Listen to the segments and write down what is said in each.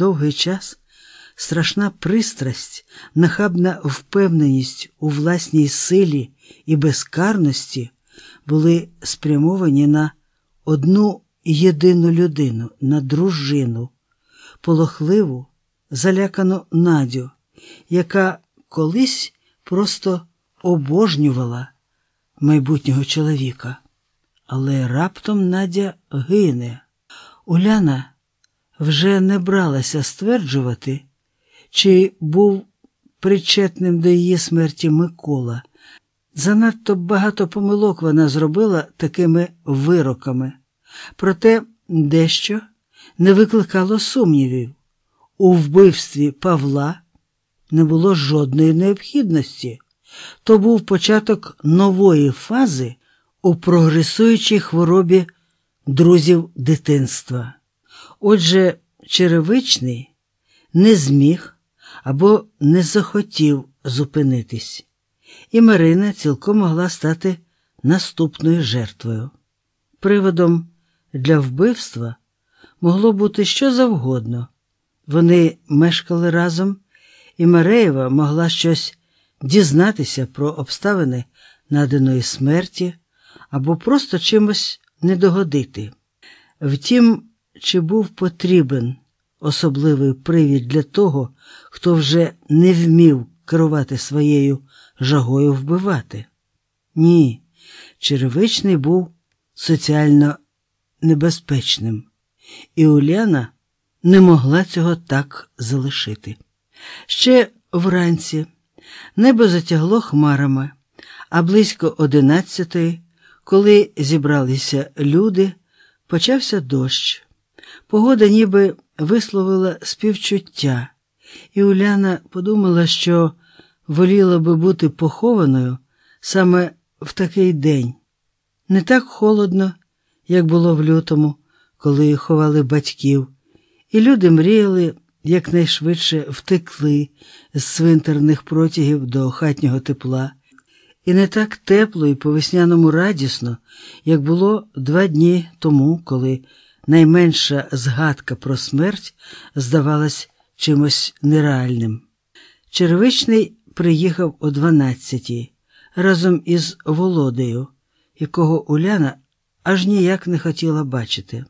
Довгий час страшна пристрасть, нахабна впевненість у власній силі і безкарності були спрямовані на одну єдину людину, на дружину, полохливу, залякану Надю, яка колись просто обожнювала майбутнього чоловіка. Але раптом Надя гине. Уляна вже не бралася стверджувати, чи був причетним до її смерті Микола. Занадто багато помилок вона зробила такими вироками, проте дещо не викликало сумнівів. У вбивстві Павла не було жодної необхідності. То був початок нової фази у прогресуючій хворобі друзів дитинства. Отже, черевичний не зміг або не захотів зупинитись, і Марина цілком могла стати наступною жертвою. Приводом для вбивства могло бути що завгодно. Вони мешкали разом, і Мареєва могла щось дізнатися про обставини наданої смерті або просто чимось не догодити. Втім, чи був потрібен особливий привід для того, хто вже не вмів керувати своєю жагою вбивати? Ні, черевичний був соціально небезпечним, і Уляна не могла цього так залишити. Ще вранці небо затягло хмарами, а близько одинадцятої, коли зібралися люди, почався дощ. Погода ніби висловила співчуття, і Уляна подумала, що воліла би бути похованою саме в такий день. Не так холодно, як було в лютому, коли ховали батьків, і люди мріяли якнайшвидше втекли з свинтерних протягів до хатнього тепла, і не так тепло і по весняному радісно, як було два дні тому, коли найменша згадка про смерть здавалась чимось нереальним. Червичний приїхав о 12-й разом із Володею, якого Уляна аж ніяк не хотіла бачити.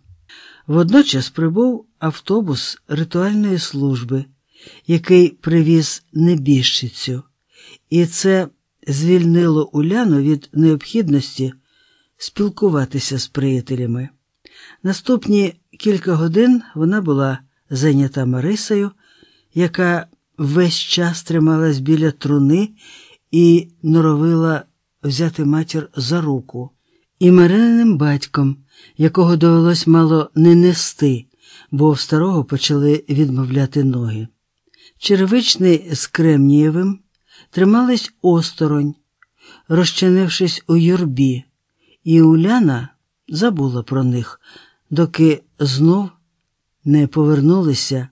Водночас прибув автобус ритуальної служби, який привіз небіжчицю, і це звільнило Уляну від необхідності спілкуватися з приятелями. Наступні кілька годин вона була зайнята Марисою, яка весь час трималась біля труни і норовила взяти матір за руку, і Марининим батьком, якого довелось мало не нести, бо в старого почали відмовляти ноги. Червичний з Кремнієвим тримались осторонь, розчинившись у юрбі, і Уляна забула про них, доки знов не повернулися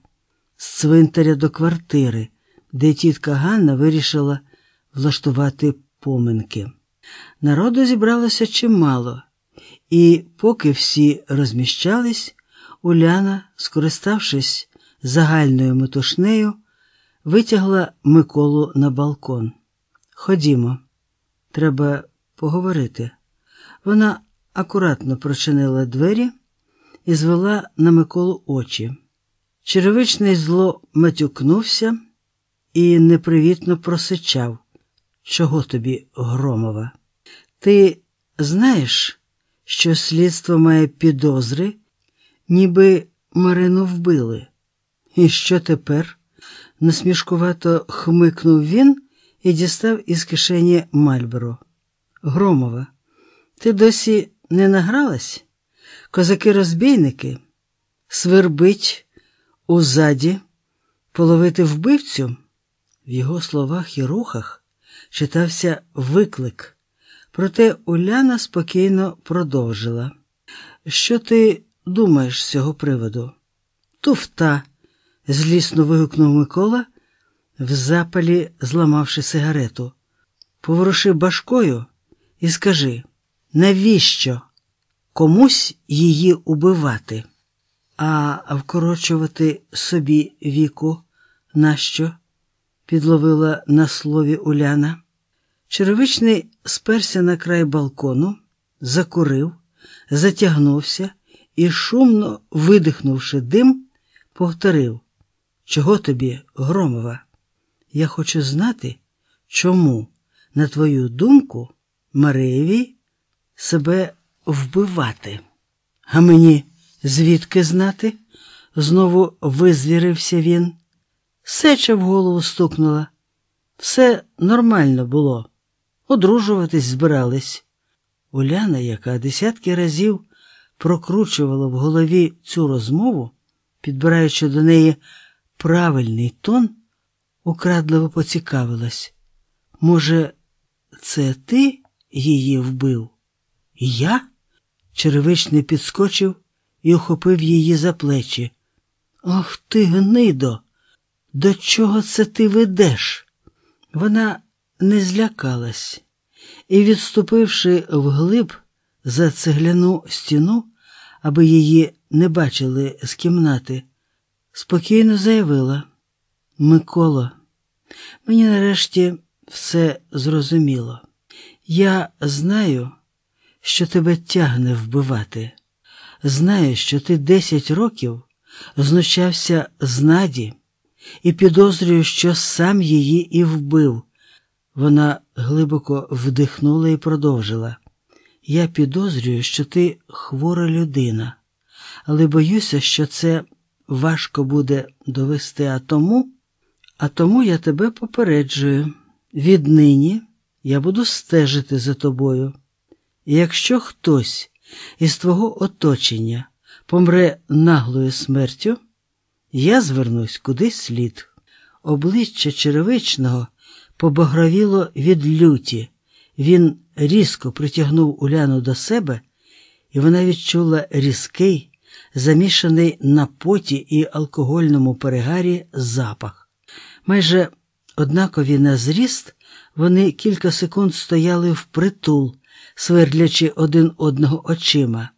з цвинтаря до квартири, де тітка Ганна вирішила влаштувати поминки. Народу зібралося чимало, і поки всі розміщались, Уляна, скориставшись загальною метушнею, витягла Миколу на балкон. Ходімо, треба поговорити. Вона акуратно прочинила двері і звела на Миколу очі. Черевичний зло матюкнувся і непривітно просичав. Чого тобі, Громова? Ти знаєш, що слідство має підозри, ніби Марину вбили. І що тепер? насмішкувато хмикнув він і дістав із кишені Мальборо. Громова, ти досі не награлась? Козаки-розбійники свербить узаді, половити вбивцю. В його словах і рухах читався виклик, проте Уляна спокійно продовжила. Що ти думаєш з цього приводу? Туфта, злісно вигукнув Микола, в запалі зламавши сигарету. Поворуши башкою і скажи, навіщо комусь її убивати? А вкорочувати собі віку нащо? підловила на слові Уляна. Черевичний сперся на край балкону, закурив, затягнувся і, шумно видихнувши дим, повторив Чого тобі, Громова? Я хочу знати, чому, на твою думку, Мареєві себе вбивати. А мені звідки знати? Знову визвірився він. Сеча в голову стукнула. Все нормально було. Одружуватись збирались. Уляна, яка десятки разів прокручувала в голові цю розмову, підбираючи до неї правильний тон, украдливо поцікавилась. Може, це ти її вбив? Я? Черевичний підскочив і охопив її за плечі. Ох ти, гнидо! До чого це ти ведеш? Вона не злякалась і, відступивши вглиб за цегляну стіну, аби її не бачили з кімнати, спокійно заявила Микола, мені нарешті все зрозуміло. Я знаю, що тебе тягне вбивати. Знаю, що ти десять років знущався з наді і підозрюю, що сам її і вбив. Вона глибоко вдихнула і продовжила. Я підозрюю, що ти хвора людина, але боюся, що це важко буде довести, а тому, а тому я тебе попереджую. Віднині я буду стежити за тобою. Якщо хтось із твого оточення помре наглою смертю, я звернусь кудись слід. Обличчя черевичного побагровіло від люті. Він різко притягнув Уляну до себе, і вона відчула різкий, замішаний на поті і алкогольному перегарі запах. Майже однакові на зріст, вони кілька секунд стояли впритул, свердлячи один одного очима.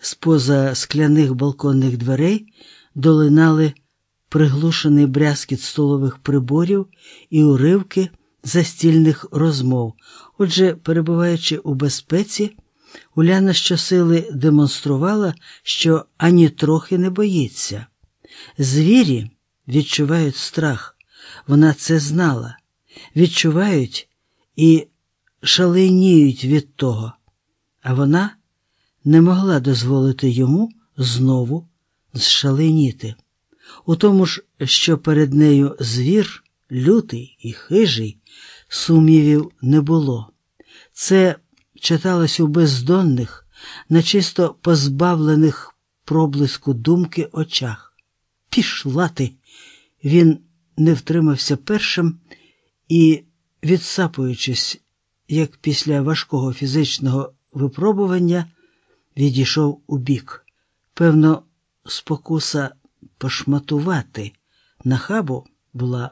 З-поза скляних балконних дверей долинали приглушений брязкіт столових приборів і уривки застільних розмов. Отже, перебуваючи у безпеці, Уляна щосили демонструвала, що ані трохи не боїться. Звірі відчувають страх, вона це знала, відчувають і шаленіють від того, а вона не могла дозволити йому знову зшаленіти. У тому ж, що перед нею звір, лютий і хижий, сумнівів не було. Це читалось у бездонних, начисто позбавлених проблиску думки очах. Пішла ти! Він не втримався першим і, відсапуючись, як після важкого фізичного випробування, відійшов у бік. Певно, спокуса пошматувати нахабу була в